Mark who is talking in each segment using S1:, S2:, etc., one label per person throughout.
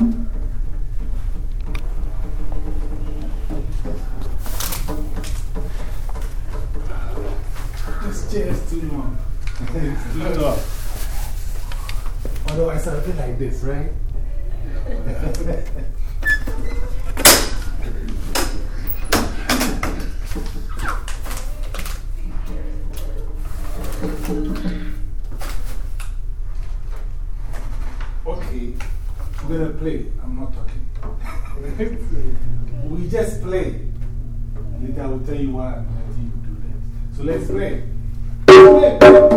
S1: This chair is too long. it's too tall. Otherwise, I'll be like this, right? okay, we're going to play. I'm not talking. we just play. Later, I will tell you why I'm letting you do that. So let's play. How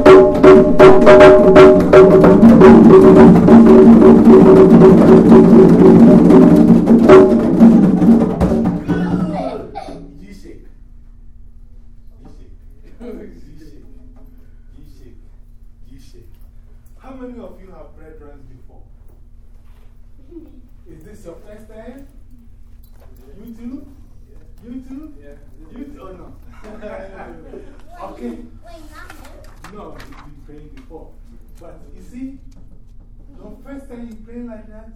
S1: like that,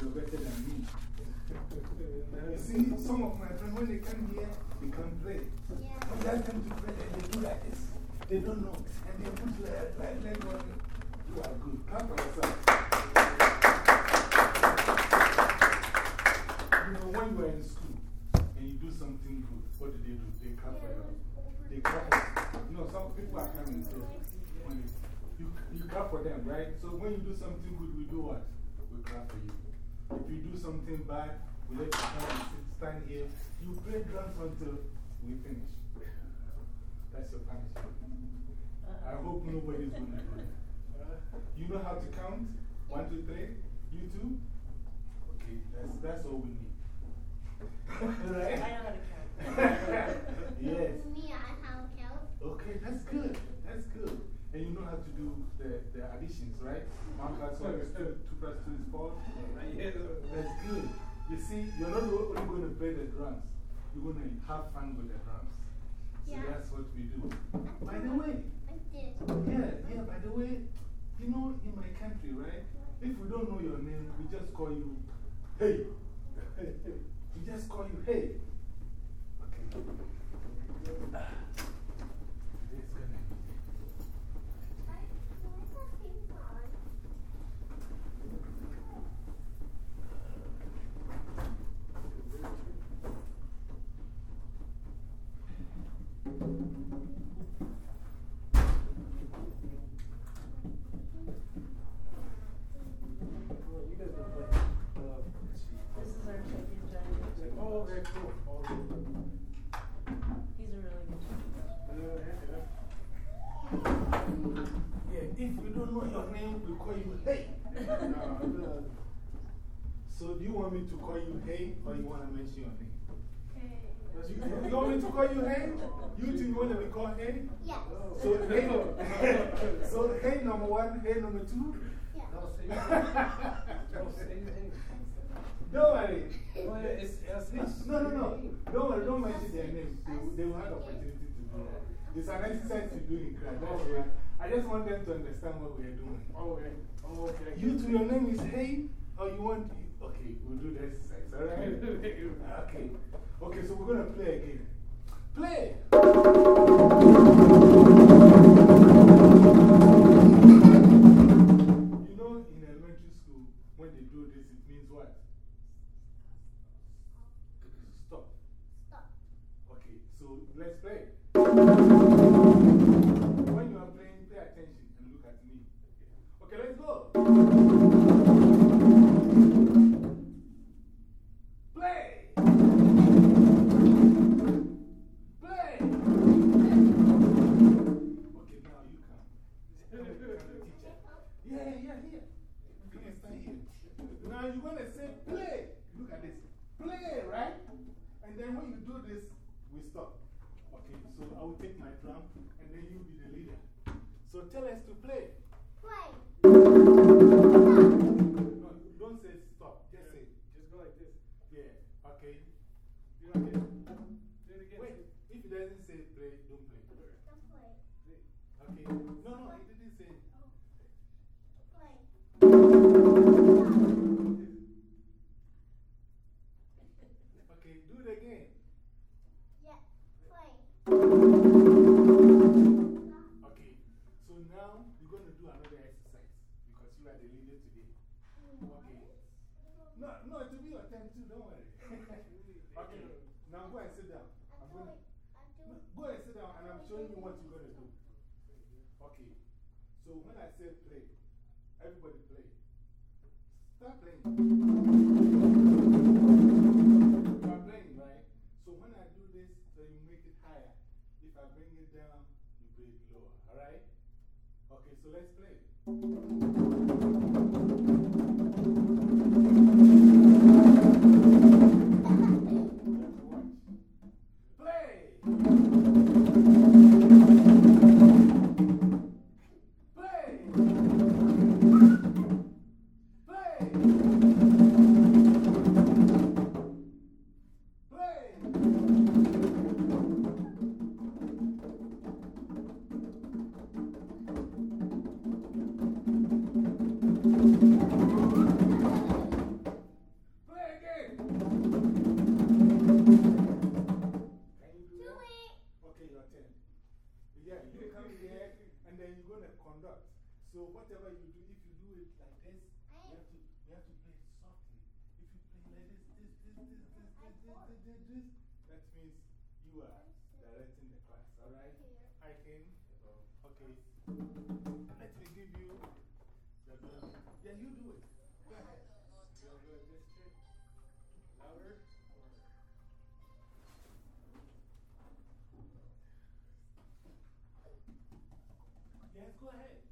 S1: you're better than me. You see, some of my friends, when they come here, they can play.
S2: Yeah.
S1: When they come to play, they do like this. They don't know. And they put like, like, like one. You are good. Clap for yourself. You know, when you are in school and you do something good, what do they do? They clap for you. They clap for you. know, some people are coming, so when you, you, you clap for them, right? So when you do something good, we do what? We for you. If you do something bad, we let you come and sit, stand here. You play drums until we finish. That's your punishment. I hope nobody's going to do that. You know how to count? One, two, three? You too? Okay, that's, that's all we need. right?
S3: I know how to count.
S1: yes.
S2: Me, I have count.
S1: Okay, that's good. That's good. And you know how to do the, the additions, right? One plus one is two, two plus two is four. That's good. You see, you're not only going to play the drums, you're going to have fun with the drums. So
S2: Yeah.
S1: that's what we do. By the way,
S2: I did.
S1: yeah, yeah, by the way, you know, in my country, right? If we don't know your name, we just call you, hey. we just call you, hey. Okay. Call you hey? You two want to be called hey?
S2: Yes.
S1: So, hey, so, hey number one, hey number two?
S2: Yeah.
S4: No, say your name. No, say your name.
S1: Don't worry.
S4: It's, it's, it's.
S1: No, no, no. Don't worry, don't mention their names. They, will- they will have opportunity to do that. It's an exercise to do in class. That's I just want them to understand what we are doing.
S4: Oh, okay. Oh, okay.
S1: You two, your name is Hey, or you want. Okay, we'll do the exercise, alright? okay. Okay, so we're going to play again. When they do this, it means what? Stop.
S2: Stop.
S1: Okay, so let's play. When you are playing, pay attention and look at me. Okay, let's go. Tell us to play.
S2: Play.
S1: No, don't say stop. Just say.
S4: Just go like this.
S1: Yeah, okay.
S4: Do it again. Do it again.
S1: Wait, if it doesn't say play, don't play.
S2: Don't play.
S1: Okay. No, no, it didn't say. Oh. Play. say play. Everybody play. Start playing. You are playing, right? So when I do this, so you make it higher. If I bring it down, you bring it lower. Alright? Okay, so let's play. you are directing the class, all right? I can. Okay. Let me give you the melody. Yeah, you do it. Go ahead.
S4: You'll go district louder.
S1: Yes, go ahead.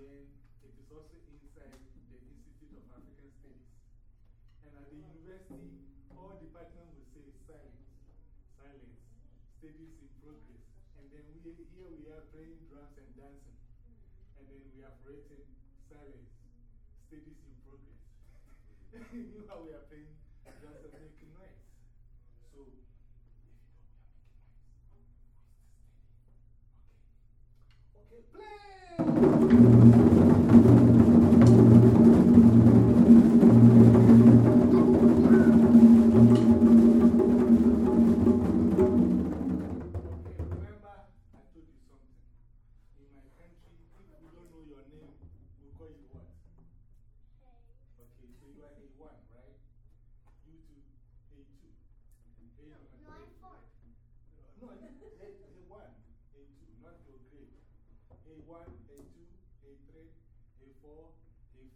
S1: Then it is also inside the Institute of African Studies. And at the university, all departments will say silence, silence, studies in progress. And then we, here we are playing drums and dancing. And then we have written silence, studies in progress. Meanwhile, we are playing drums and making noise. So, if you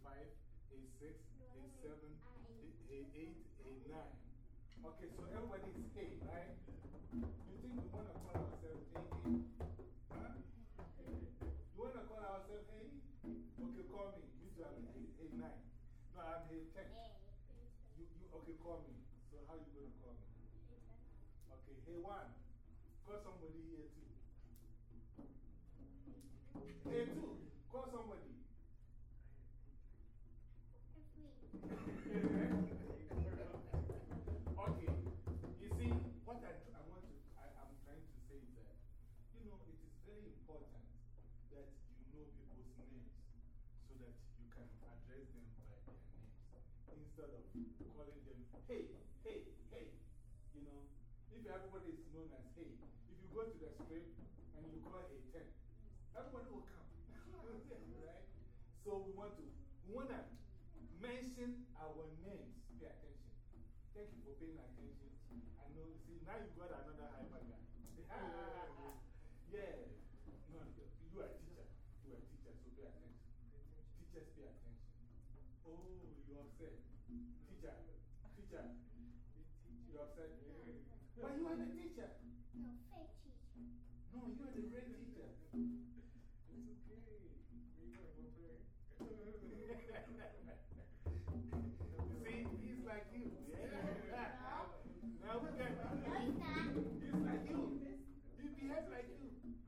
S1: A5, A6, A7, A8, A9. Okay, so everybody is A, right? You think we want to call ourselves A? Huh? You want to call ourselves A? Okay, call me. Me too, I'm A, A9. No, I'm A10. You, you, okay, call me. So, how you going to call me? Okay, hey, one. Call somebody here too. Instead of calling them, hey, hey, hey. You know, if everybody is known as hey, if you go to the street and you call a 10, everybody will come. right? So we want to, we want to mention our names. Pay attention. Thank you for paying attention. I know, see, now you got another hyper guy. yeah. No, you are a teacher. You are a teacher, so pay attention. Teachers pay attention. Oh, you are upset. Teacher, teacher. You upset? But you are the teacher.
S2: No, fake teacher.
S1: No, you are the real teacher.
S4: It's okay. We got one player.
S1: You see, he's like you. Yeah. Now we got.
S2: No, he's not.
S1: He's like you. He behaves like you.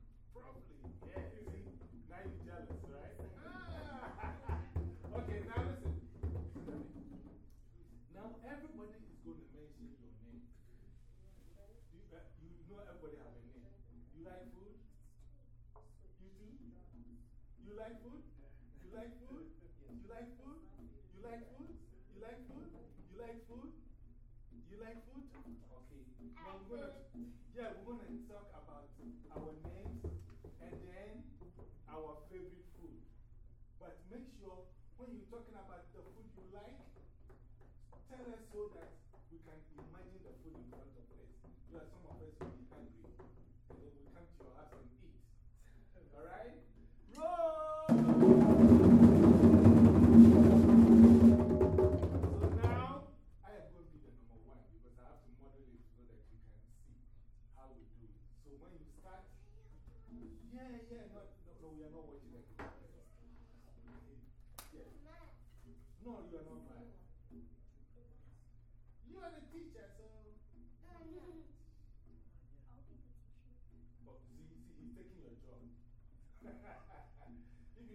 S1: Like food? You like food? You like food? You like food? You like food? You like food? You like food? Okay. Now we're gonna, yeah, we're going to talk about our names and then our favorite food. But make sure when you're talking about the food you like, tell us so that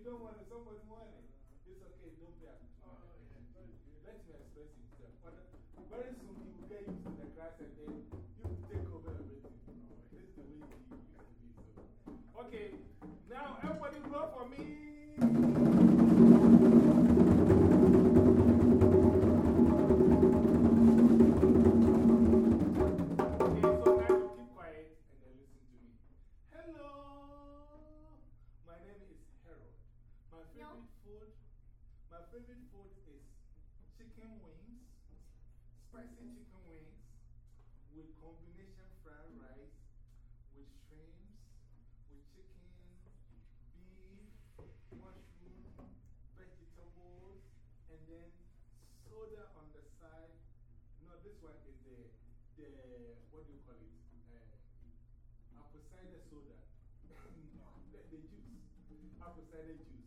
S1: you don't want it, somebody want it. It's okay, don't pay attention. Oh, Let him express himself. But very soon he will get used to the class and then you will take over everything. This is the way he used to be. So. Okay, now everybody roll for me. favorite food is chicken wings, spicy chicken wings with combination fried rice, with shrimps, with chicken, beef, mushroom, vegetables, and then soda on the side. No, this one is the, the what do you call it? Uh, apple cider soda. the, the juice. Apple cider juice.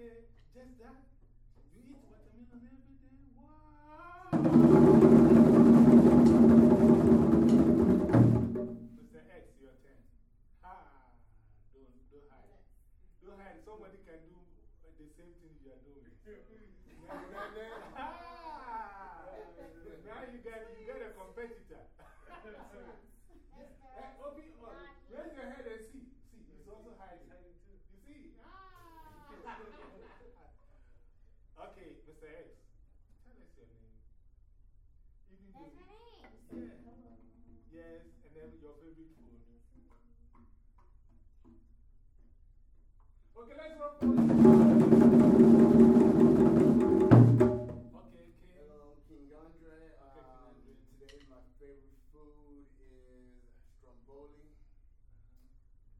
S1: day, just that. You eat watermelon every day. Wow! Mr. X, your turn. Ha! Don't, don't hide. Don't hide. Somebody can do the same thing you are doing. Ha! now, now you got, you got a competitor.
S2: That's my name.
S1: Yeah. Yes, and then your favorite food. Okay, let's roll. Okay, King.
S5: Hello, King Andre. Um, today, my favorite food is stromboli. Uh-huh.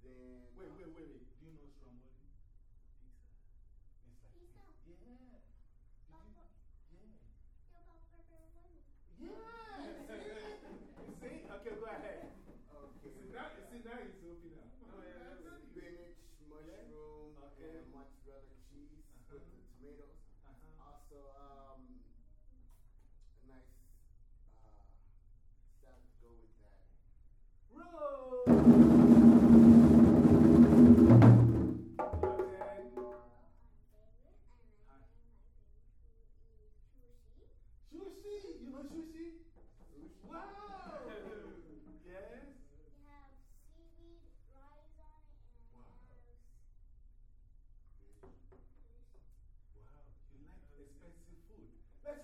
S5: Then,
S1: wait, wait, wait, wait. Do you know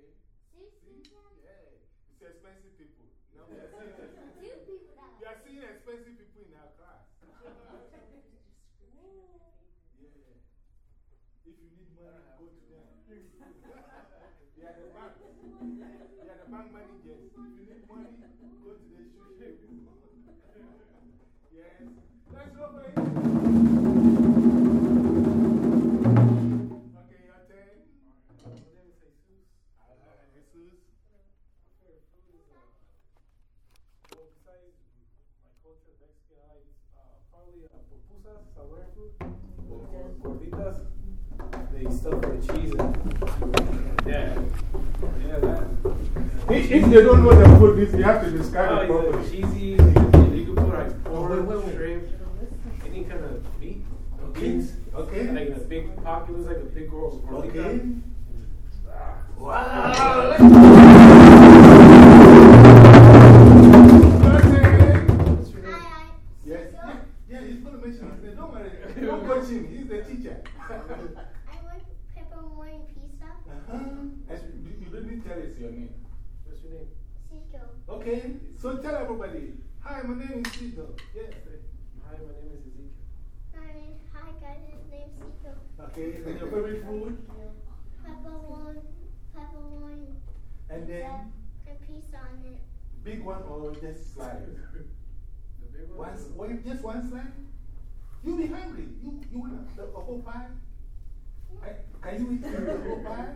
S1: Yeah. It's expensive people. No, we are seeing,
S2: people.
S1: We are seeing expensive people in our class. yeah. If you need money, go to them. they are the bank. They are the bank managers. If you need money, go to the shoe Yes. Let's go for it.
S4: gorditas, they stuff cheese and yeah. Yeah, that.
S1: If, if they don't know the food, this you have to describe
S4: oh,
S1: it
S4: properly. Cheesy, you can put like pork,
S1: oh,
S4: shrimp, any kind of meat,
S1: okay.
S4: beans.
S1: Okay.
S4: Like a big pocket, it's like a big gordita.
S1: Okay.
S4: Ah.
S1: Wow. Okay, so tell everybody. Hi, my name is Ezekiel. Yes.
S4: Hi, my name is Ezekiel.
S2: Hi, hi guys, My name is Ezekiel.
S1: Okay, and your favorite food?
S2: Pepperoni. Pepperoni.
S1: And then?
S2: A piece on it.
S1: Big one or just slide?
S4: the big one?
S1: Once, one just one slide? You'll be hungry. You, you want a, a whole pie? I, can you eat the whole pie?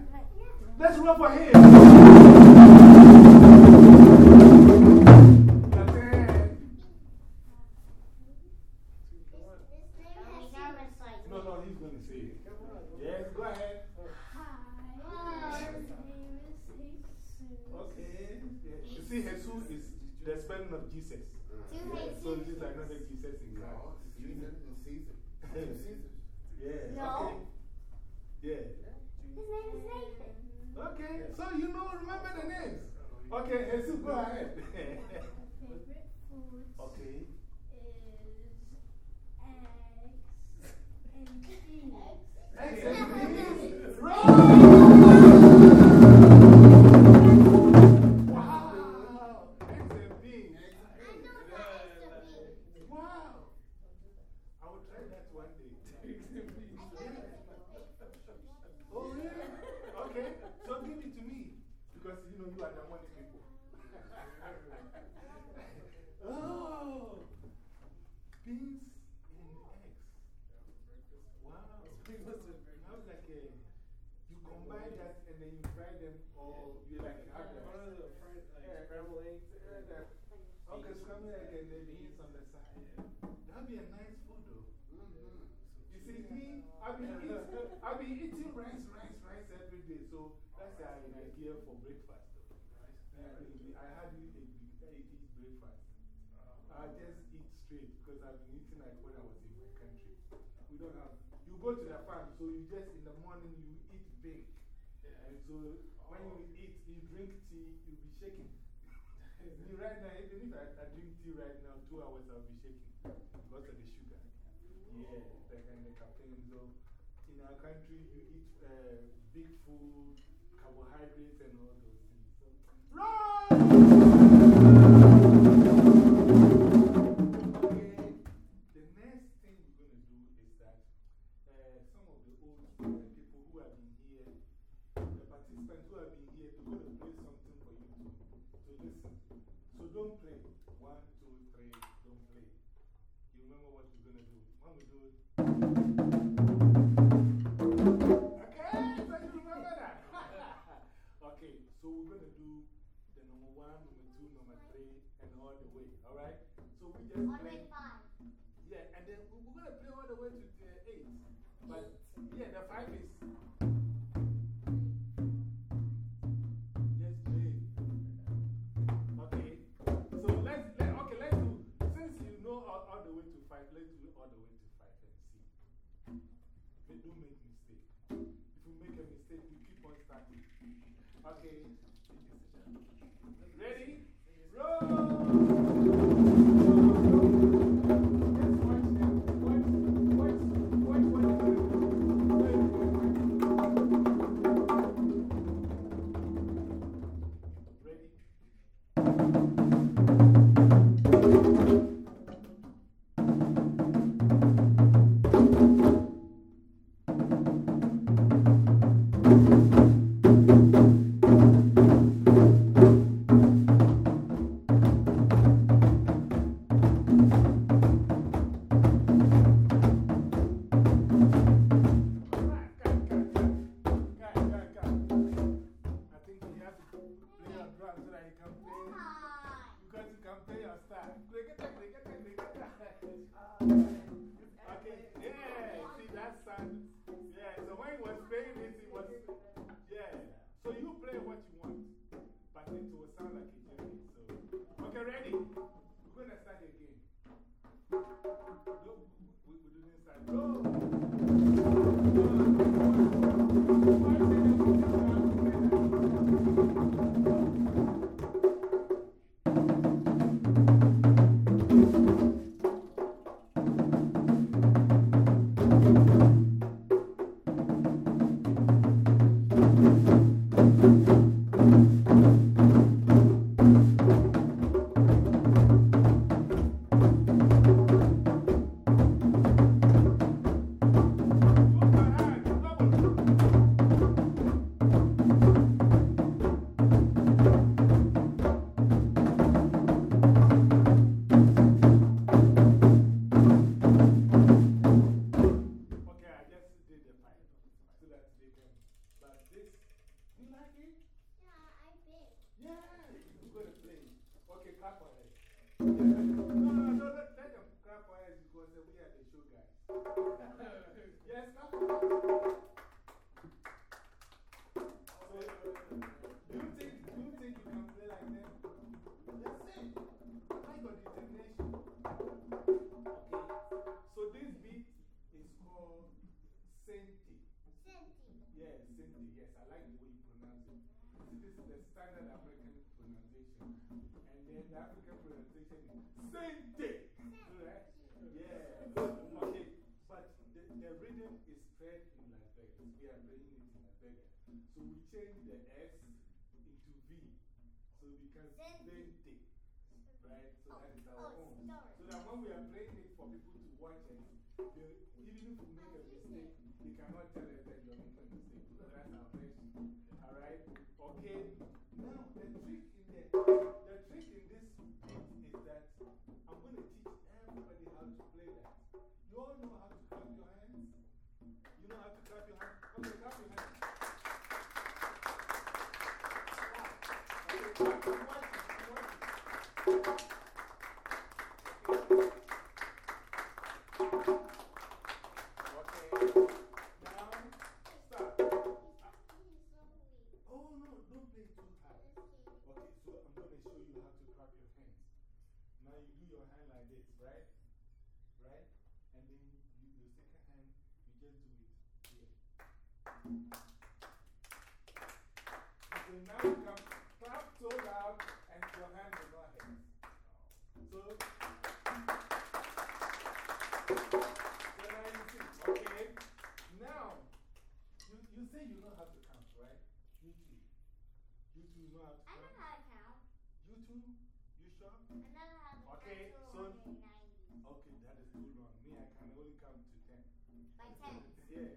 S1: Let's run for him. Beans and eggs. Wow. How like a, you combine that and then you fry them or you like have them.
S4: One of the fried, like, scrambled eggs.
S1: Okay, scrambled egg and then beans on the side. That'd be a nice food though. Mm-hmm. You see, me, I've been, eating, I've been eating rice, rice, rice every day. So that's an idea for breakfast. Though. I hardly eat, eat breakfast. Oh. I just because I've been eating like when I was in my country. We don't have, you go to the farm, so you just in the morning you eat big. And so when you eat, you drink tea, you'll be shaking. Me right now, even if I, I drink tea right now, two hours I'll be shaking because of the sugar. Yeah, the kind of caffeine. So in our country, you eat uh, big food, carbohydrates, and all those things. So, Okay, play something for you to, to listen. So don't play. One, two, three, don't play. You remember what we're going to do? When we do it. Okay, so you remember that? okay, so we're going to do the number one, number two, number three, and all the way. Alright? So we just play. Yeah, and then we're going to play all the way to the eight. But yeah, the five is. All the way to five and see. But don't make mistake. If you make a mistake, you keep on starting. Okay. Ready? I clap for us because we are the show guys. yes, clap for us. So, do, you think, do you think you can play like them? Okay. So this beat is called Senti. Senti. Yes, Senti. Yes, I like the way you pronounce it. This is the standard African pronunciation. And then the African pronunciation is Senti. Right? Yeah. Okay. But the, the rhythm is spread in Las Vegas. We are playing it in Las Vegas. So we change the S into V. So it becomes Senti. Right? So oh, that is our
S2: oh,
S1: own.
S2: sorry.
S1: So that when we are playing it for people to watch it, they, even if we make a mistake, they cannot tell us that you're making a mistake because that's version. Alright? Okay? Now, the trick in the, the trick in this is that I'm going to teach everybody how to play that. You all know how to clap your hands? You know how to clap your hands? Okay, clap your hands. So now you can clap so loud and your hand will not hurt. So, so now you see, okay? Now, you, you say you know how to count, right? You too. You too know how to
S2: I know
S1: count?
S2: how to count.
S1: You too? You sure?
S2: I know how to
S1: Okay,
S2: count
S1: so- Okay, that is too long. Me, I can only count to 10.
S2: By 10.
S1: Yeah.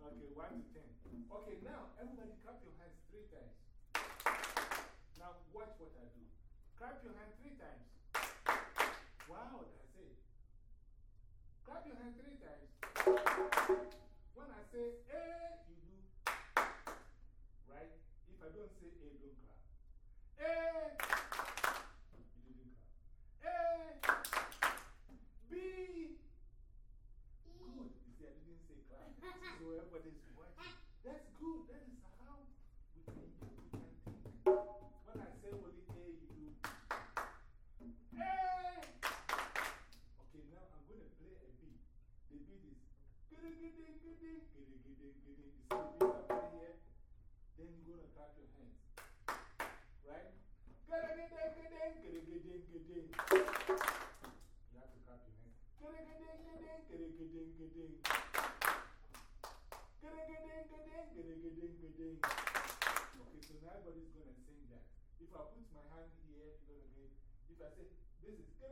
S1: Okay, 1 to 10. Okay, now everybody clap your hands three times. Now watch what I do. Clap your hand three times. Wow, that's it. Clap your hand three times. When I say A, you do. Right? If I don't say A, don't clap. A, you didn't clap. A, B, Good. You see, I didn't say clap. so everybody's watching. That's good. Then you're going to clap your hands. Right? You have to clap your hands. Okay, so now everybody's going to sing that. If I put my hand here, you're going to get. If I say, this is so,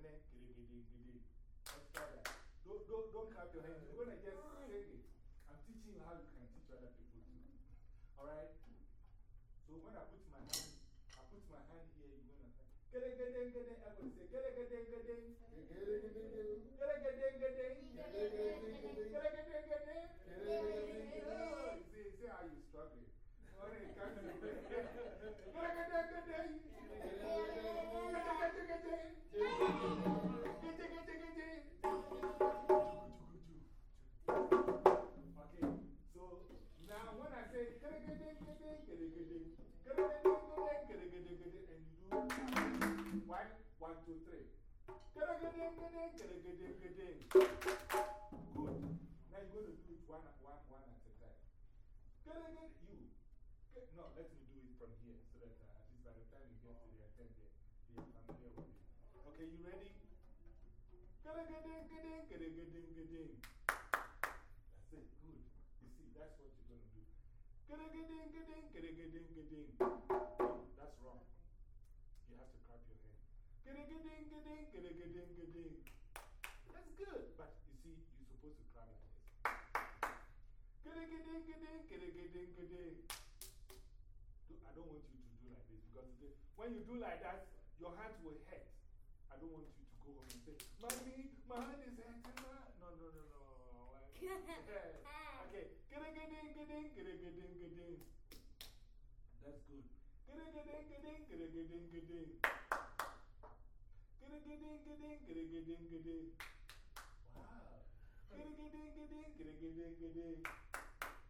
S1: and then giddy, giddy, giddy. Let's try that. Don't, don't, clap your hands. You're going to just sing it. I'm teaching you how you can teach other people too. Alright? So when I put my hand, I put my hand here, you're going to say, giddy, giddy, giddy. Everybody say, giddy, giddy, giddy. Giddy, giddy, giddy. Giddy, giddy, giddy. Giddy, giddy, giddy. Giddy, giddy, giddy. Oh, you see, see how you're struggling. When it comes to giddy, giddy, giddy. Giddy, giddy, giddy. Okay, and you do one, one, two, three. Good. Now you're going to do it one, one, one at. You. No, let me do it from here so that uh, by the time you get to are familiar with it. Okay, you ready? That's it. Good. You see, that's what you're going to do. That's wrong. You have to clap your hands. That's good. But you see, you're supposed to clap like this. I don't want you to do like this because when you do like that, your hands will hurt. I don't want you to go home and say, Mommy, my hand is hurting. No, no, no, no. okay. That's good. Wow.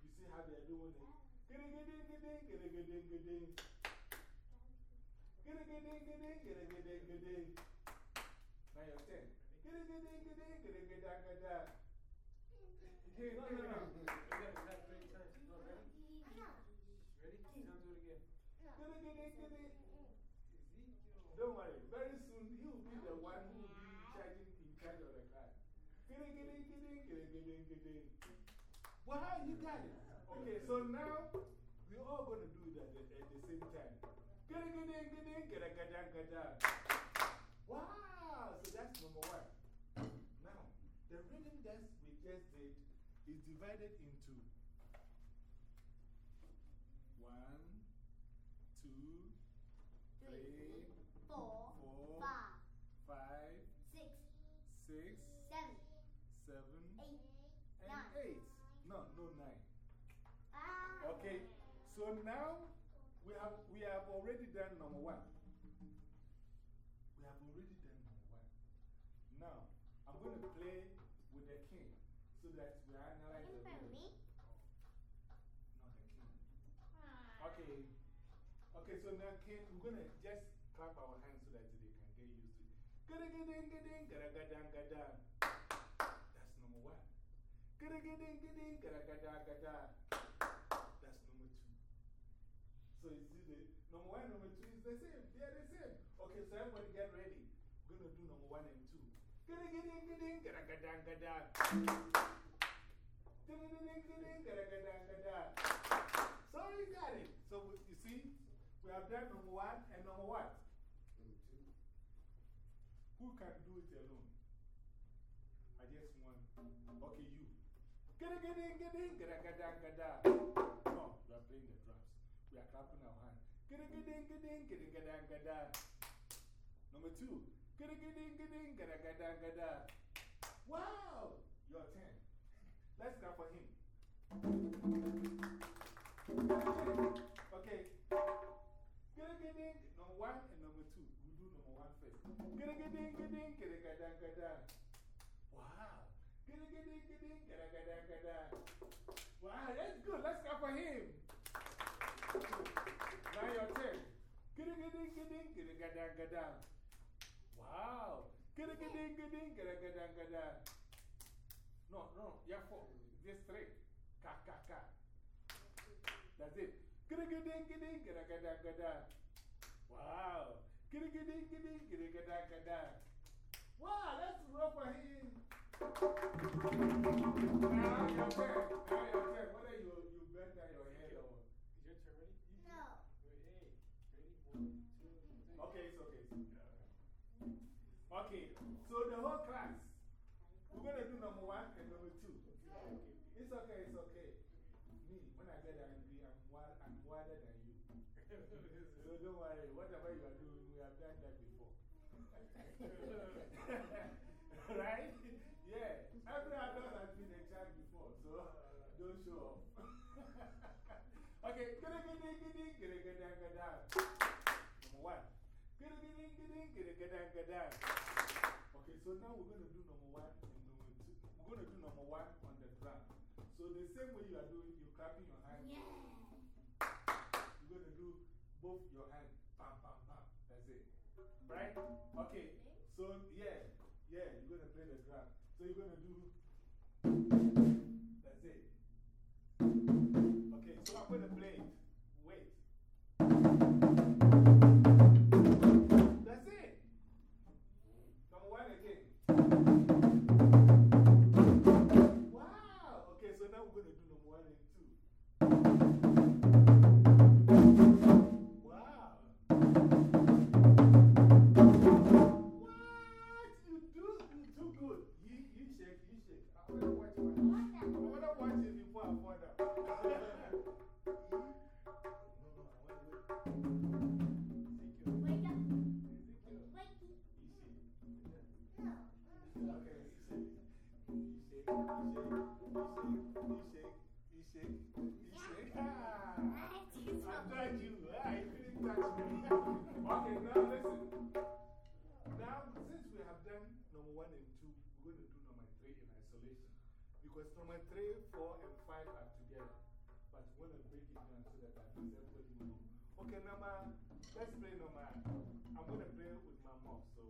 S1: You see how they're doing it? Now
S4: your
S1: turn
S4: no,
S1: no,
S4: no.
S1: no.
S4: We got, we three times. No, ready? Ready? Now do it again.
S1: Don't worry, very soon he will be the one who will be charging in charge of the car. You got it. Okay, so now we're all going to do that at, at the same time. Wow, so that's number one. Now, the rhythm that we just did is divided into one, two, three,
S2: Four,
S1: four,
S2: five,
S1: five,
S2: six,
S1: six,
S2: seven,
S1: seven,
S2: eight,
S1: and
S2: nine.
S1: eight. No, no, nine.
S2: ah.
S1: Okay, so now we have, we have already done number one. We have already done number one. Now, I'm going to play with the king so that we analyze the
S2: In front of
S1: rhythm.
S2: me?
S1: Not the king.
S2: Ah.
S1: Okay. Okay, so we're going to just clap our hands so that they can get used to it. That's number one. That's number two. So you see, the number one, number two is the same. They are the same. Okay, so everybody get ready. We're going to do number one and two. So you got it. So we- we have done number one and number what?
S5: Number two.
S1: Who can do it alone? I just want. Okay, you. Gada gada gada gada gada gada. No, you are playing the drums. We are clapping our hands. Gada gada gada gada gada gada. Number two. Gada gada gada gada gada gada. Wow! Your turn. Let's clap for him. Okay. Gada gada number one and number two. We do number one first. Gada gada gada gada gada gada. Wow. Gada gada gada gada gada gada. Wow, that's good. Let's clap for him. Now your turn. Gada gada gada gada gada gada. Wow. Gada gada gada gada gada gada. No, no, yeah, four. Just three. Ka, ka, ka. That's it. Wow. Wow, let's roll for him. Now your turn. Now your turn. Whether you, you bend down your head or.
S4: Is your turn ready?
S2: No.
S4: Wait, hey. Ready? One, two, three.
S1: Okay, it's okay. Okay, so the whole class, we're going to do number one and number two. It's okay, it's okay. Me, when I get angry, I'm, wild, I'm wilder than you. So don't worry, whatever you are doing, we have done that before. right? Yeah, every adult has been a child before, so don't show off. okay, gada gada gada gada gada gada. Number one. Gada gada gada gada gada gada. Okay, so now we're going to do number one and number two. We're going to do number one on the drum. So the same way you are doing, you're clapping your hands.
S2: Yeah.
S1: You're going to do both your hands. Bam, bam, bam. That's it. Right? Okay. So, yeah. Yeah, you're going to play the drum. So you're going to do. You, shake, you shake. I want to watch it. I want to watch it before I fall down. no, no, I want to wait.
S2: Wake up.
S1: You shake.
S2: No.
S1: Okay, you shake. You shake, you shake, you shake, you shake, you shake. Ah,
S2: I have to
S1: I you. Ah, you didn't touch me. okay, now listen. Now, since we have done number one and two, we're going to do number three in isolation. Because number three, four, and five are together. But going to break it down so that at least everybody will know. Okay, number, let's play number, I'm going to play with my mom. So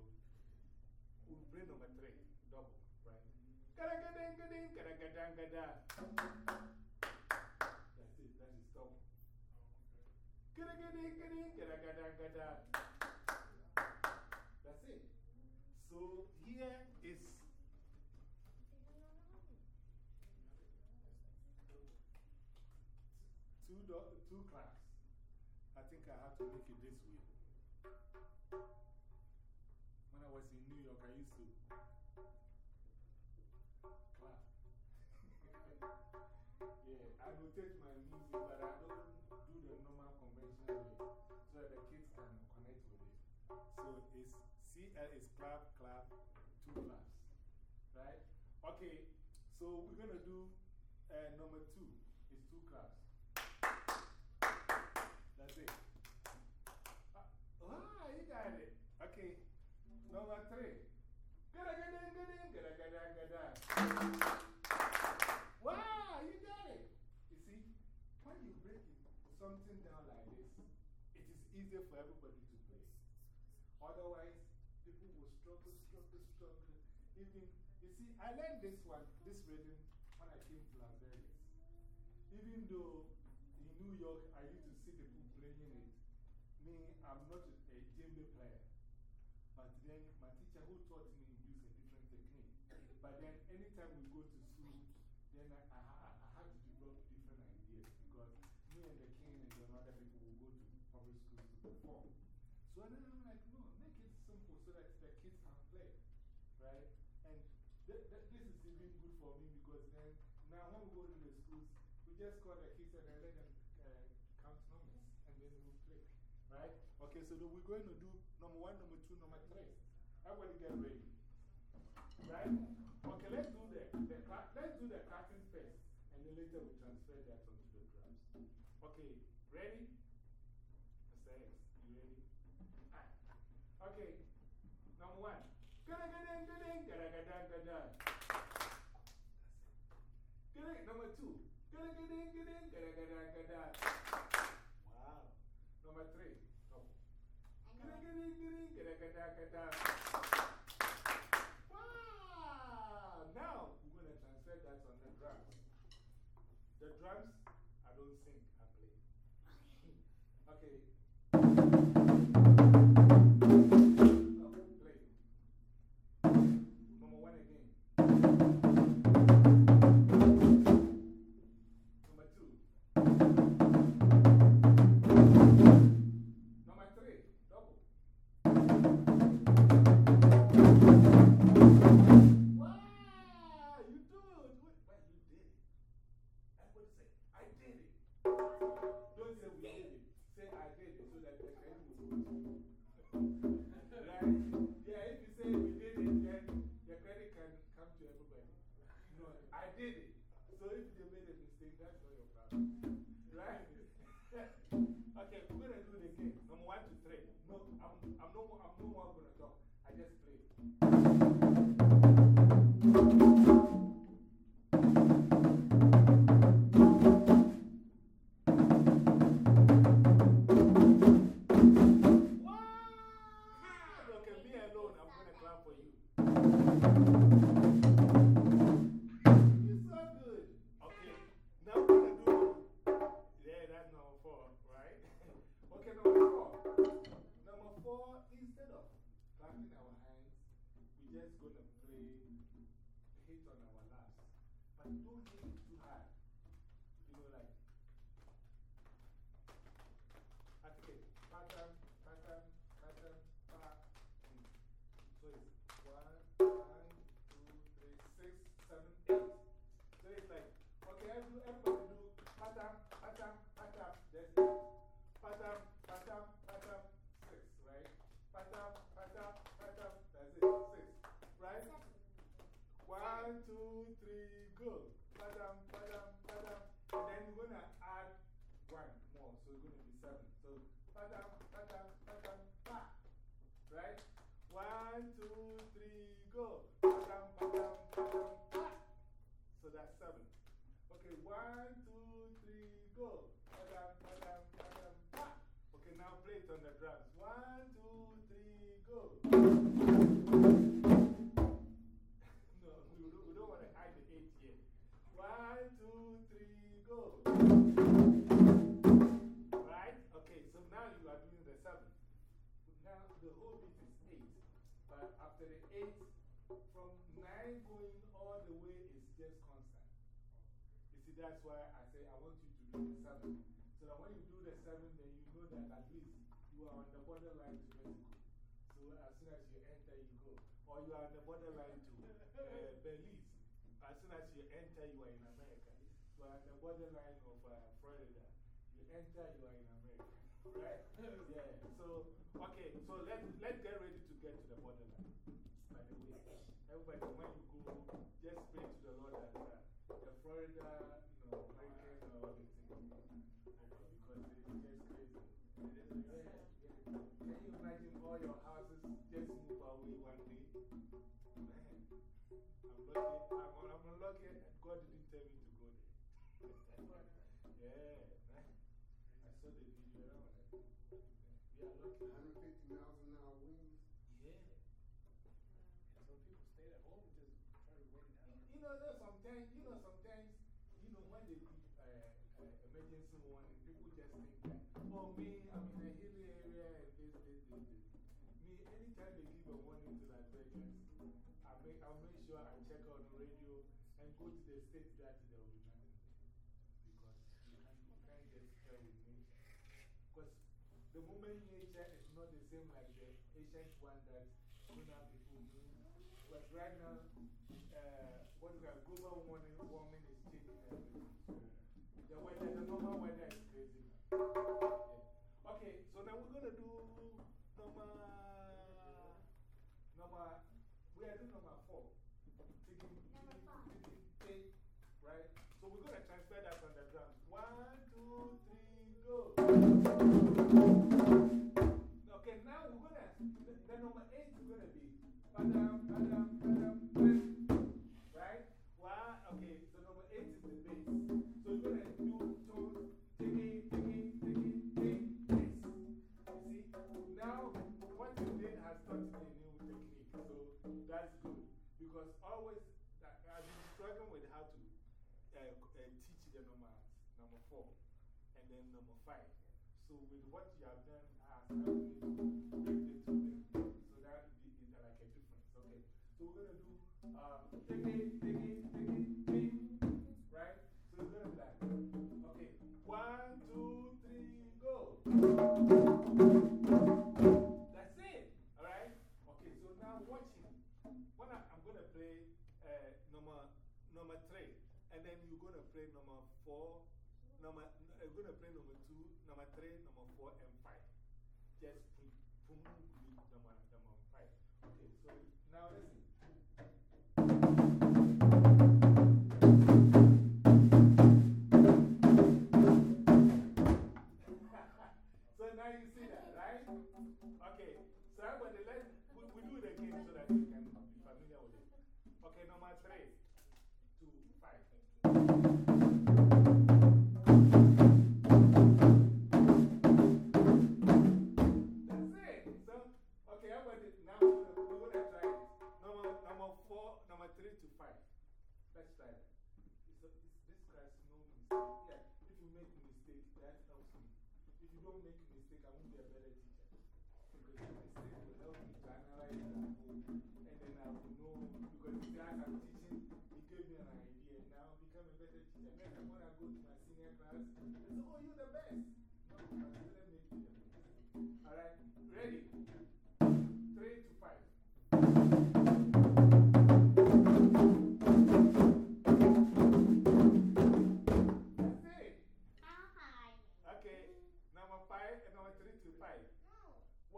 S1: we'll play number three, double, right? That's it, that is gada-ga-dang-gada. That's it. So here is two, do two claps. I think I have to make it this way. When I was in New York, I used to clap. yeah, I notate my music, but I don't do the normal conventional way so that the kids can connect with it. So it's CL is clap, clap, two claps. Right? Okay, so we're going to do uh, number two. It's two claps. That's it. Uh, ah, you got it. Okay, number three. Gada gada gada gada gada gada. Wow, you got it. You see, when you break something down like this, it is easier for everybody to play. Otherwise, people will struggle, struggle, struggle. Even, you see, I learned this one, this rhythm, when I came to Las Vegas. Even though in New York I used to see people playing it, me, I'm not a, a djembe player. But then my teacher who taught me used a different technique. But anytime we go to school, then I, I, I, I have to develop different ideas because me and the king and the other people will go to public schools to perform. So then I'm like, no, make it simple so that the kids can play. Right? And th th this is even good for me because then, now when we go to the schools, we just call the kids and then let them uh, count numbers and then we'll play. Right? Okay, so we're going to do number one, number two, number three. Everybody get ready. Right? Okay, let's do the, the let's do the clapping first, and then later we transfer that onto the drums. Okay, ready? Mr. X, you ready? Alright. Okay, number one. Number two. Wow. Number three. No. Wow! Now we're going to transfer that on the drums. The drums, But One, two, three, go. Pattern, pattern, pattern. And then we're going to add one more. So it's going to be seven. So pattern, pattern, pattern, pa. Right? One, two, three, go. Pattern, pattern, pattern, pa. So that's seven. Okay, one, two, three, go. Pattern, pattern, pattern, pa. Okay, now play it on the drums. One, two, three, go. go. Right? Okay, so now you are doing the seven. Now the whole beat is eight. But after the eight, from nine going all the way is just constant. You see, that's why I say I want you to do the seven. So that when you do the seven, then you know that at least you are on the borderline to Mexico. So as soon as you enter, you go. Or you are on the borderline to uh, Berlin. Borderline of Florida. You enter, you are in America. Right? yeah. So, okay, so let, let's get ready to get to the borderline. By the way, everybody, when you go, just pray to the Lord that uh, the Florida, you know, hurricane and all these things. Because it's just crazy. Yeah, yeah. Can you imagine all your houses just move away one day? Man, I'm lucky. I'm, I'm unlucky. God didn't tell me. Yeah. I saw the video. We are lucky.
S5: 150 miles an hour winds.
S1: Yeah.
S4: Some people stayed at home and just try to wait.
S1: You know, sometimes, you know, sometimes, you know, when they give uh, uh, emergency warning, people just think that, oh, me, I'm in a hilly area and this, this, this. Me, anytime they give a warning to Las Vegas, I make, I'll make sure I check on the radio and go to the state that there will be nothing there. Because you can't, you can't just tell with nature. Because the moment nature is not the same like the ancient one that lunar people do. But right now, uh, what we call global warming, warming is changing everything. The weather, the normal weather is crazy. Okay, so now we're going to do number, number, we are doing number four. Right? Okay, so number eight is the. So you're going to bass. You see? Now, what you did has taught me a new technique. So that's good. Because always, I've been struggling with how to uh, uh, teach the number, number four and then number five. So with what you have done, has um, right? So it's going okay, one, two, three, go. That's it. All right? Okay, so now watch him. When I, I'm going to play uh, number, number three, and then you're going to play number four, number, you're going to play number two, number three, number four, and five. Just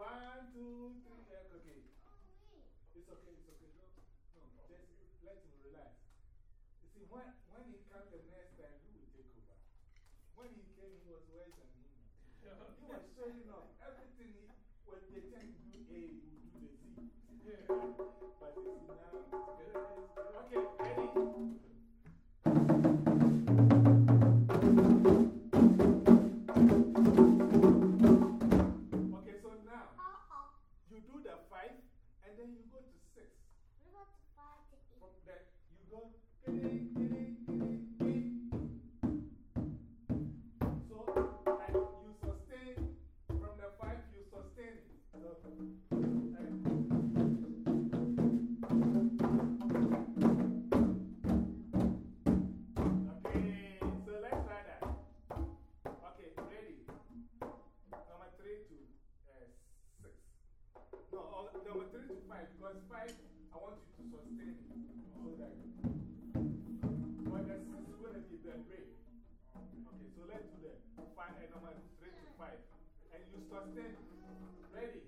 S1: One, two, three, eh, okay. It's okay, it's okay. No, no, just let him relax. You see, when, when he comes the next time, he will take over. When he came, he was worse than him. He was showing off everything. He, when they him to do A, will do the Z. but you see now, okay, ready? Then you go to six. From that, you go. Or number three to five, because five, I want you to sustain it. So that. But the six is going to be the break. Okay, so let's do that. Five, and number three to five. And you sustain. Ready?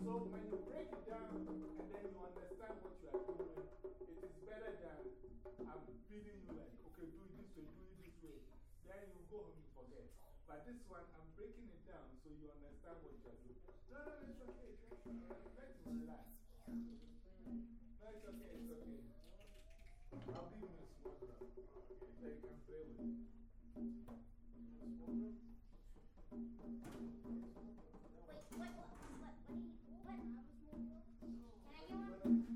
S1: So when you break it down and then you understand what you are doing, it is better than I'm feeding you like, okay, do it this way, do it this way. Then you go home, you forget. But this one, I'm breaking it down so you understand what you are doing. No, no, it's okay. Let's relax. No, it's okay, it's okay. I'll give you a small drum. So you can play with it.
S2: Wait, what, what, what, what, do you, one? One?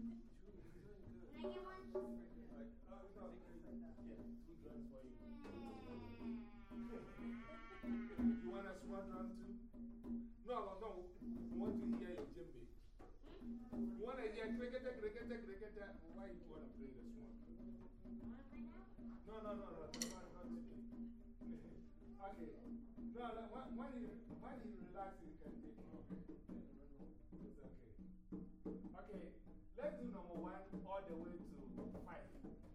S1: Why you want to play small drum? No, no, no, no, okay. No, when, when, you, when you relax, you can take it. It's okay. Okay, let's do number one all the way to five.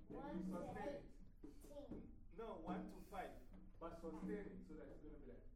S1: You sustain it. No, one to five. But sustain it so that it's going to be like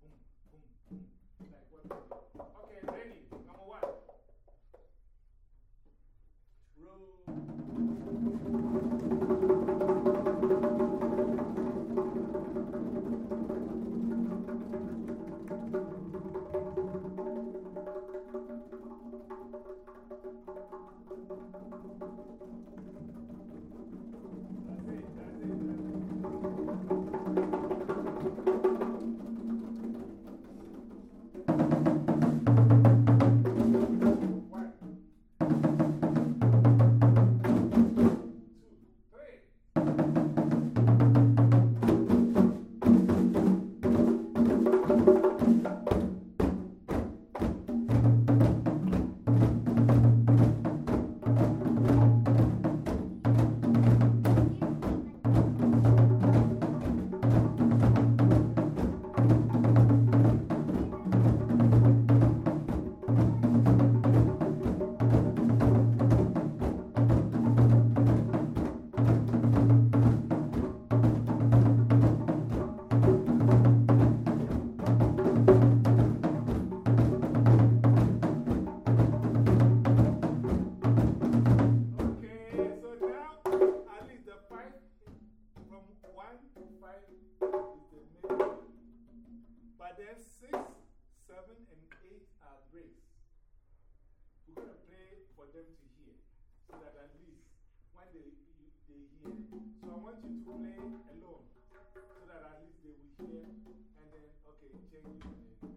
S1: you to play alone so that at least they will hear and then, okay, change it.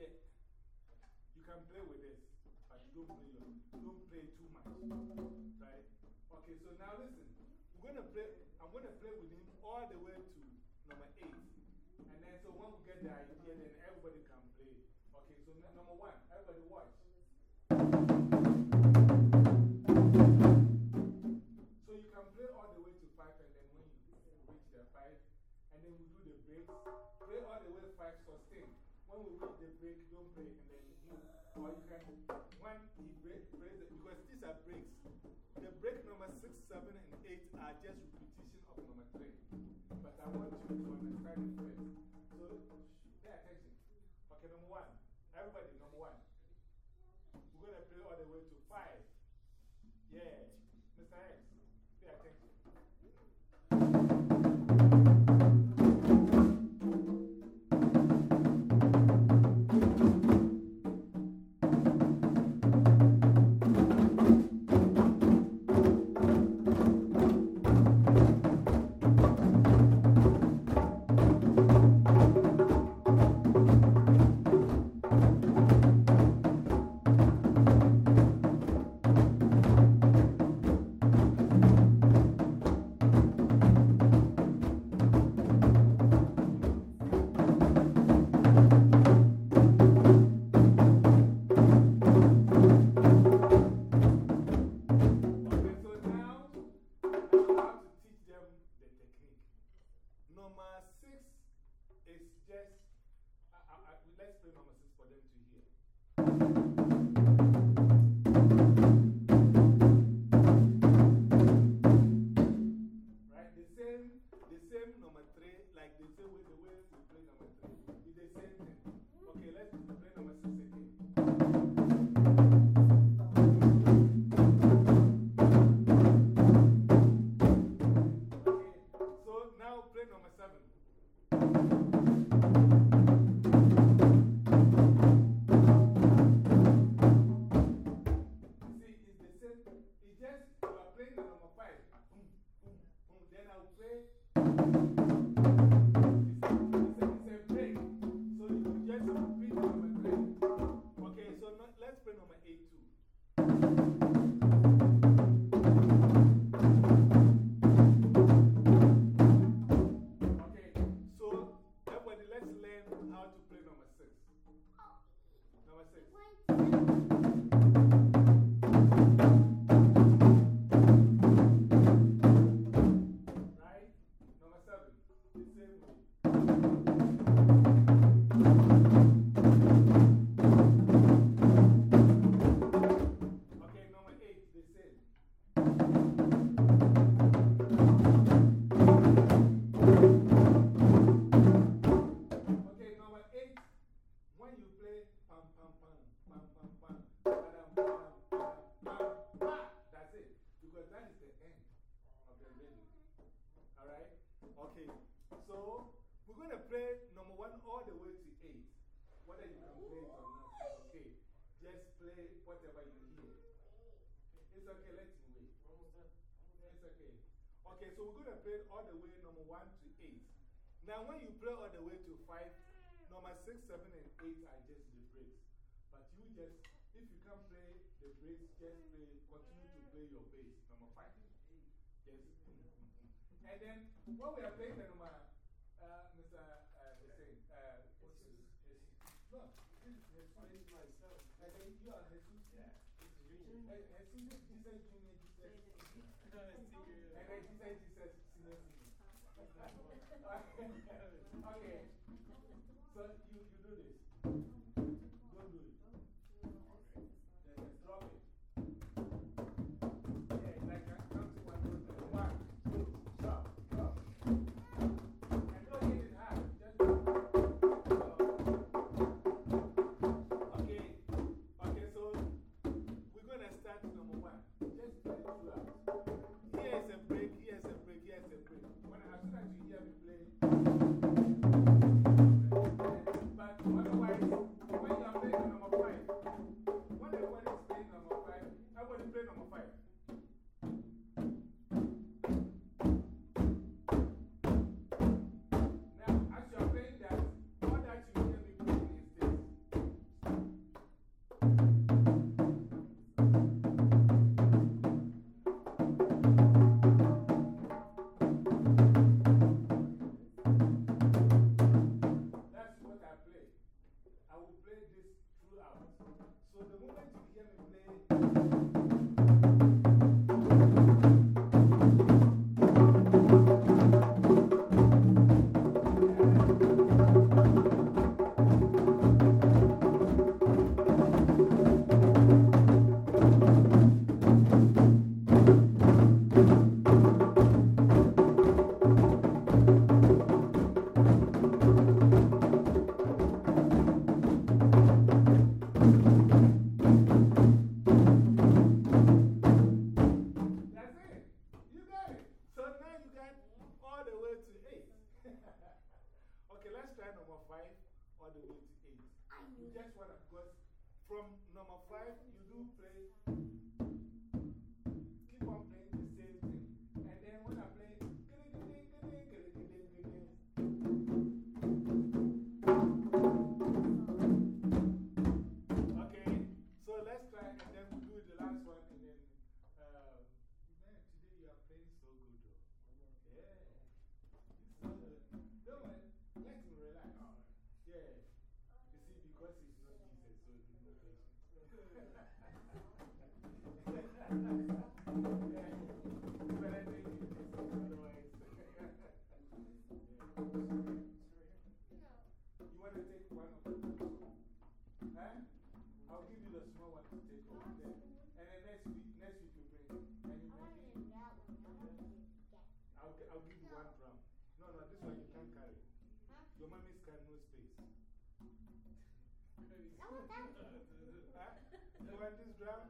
S1: Yeah. You can play with this, but don't play, don't play too much. Right? Okay, so now listen. We're to play, I'm going to play with him all the way to number eight. And then, so when we get the idea, then everybody can play. Okay, so number one, everybody watch. Then we do the breaks, play all the way five, sustain. When we reach the break, don't play, and then you, or you can, when he break, plays it, because these are breaks. The break number six, seven, and eight are just repetition of number three. But I want you to understand it first. So, pay attention. Okay, number one. Everybody, same number three, like they say, way, the way you play number three. We're going to play number one all the way to eight. Whether you can play it or not, okay. Just play whatever you hear. It's okay, let me wait. It's okay. Okay, so we're going to play all the way number one to eight. Now, when you play all the way to five, number six, seven, and eight are just the breaks. But you just, if you can't play the breaks, just play, continue to play your bass. Number five. Yes. And then, when we are playing the number uh, Mr. Uh, no, this is myself. I you are Jesus. Yeah. This Junior. Jesus, Jesus, Junior, Jesus. and then Jesus, Jesus, Senior, Senior. okay, so can play would like to hear me play Oh, huh? Uh, uh, ah, you want this drum?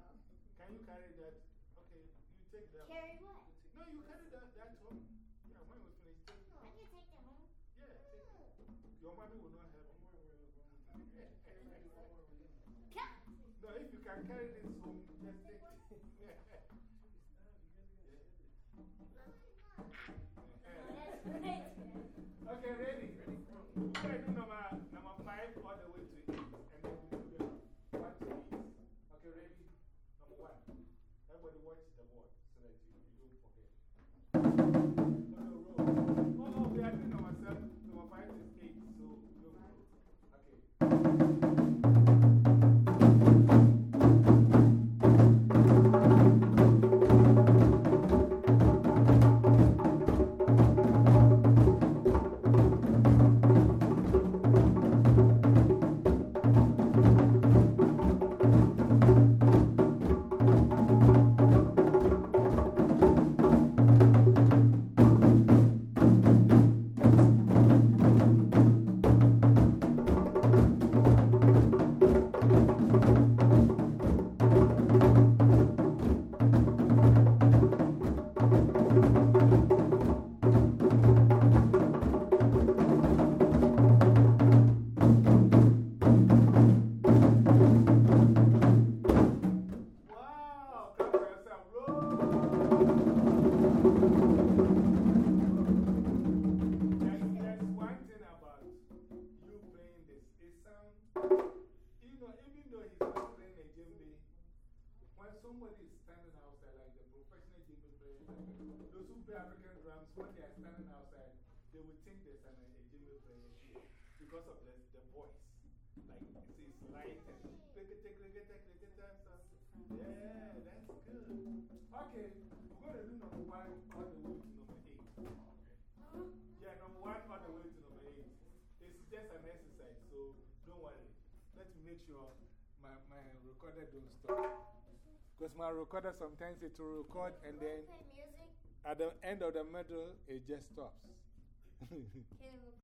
S1: Can you carry that? Okay, you take that.
S2: Carry what?
S1: No, you carry that, that home. Yeah, when we finish, take it.
S2: I can take them home.
S1: Yeah, take oh. it. Your mommy will not help No, they will think there's an, a djembe player here because of the, the voice. Like, it's, it's light and click it, click it, click it, click it. Yeah, that's good. Okay, we're going to do number one all the way to number eight. Yeah, number one all the way to number eight. It's just an exercise, so don't worry. Let me make sure my, my recorder don't stop. Because my recorder sometimes it will record and then at the end of the middle it just stops.
S2: We'll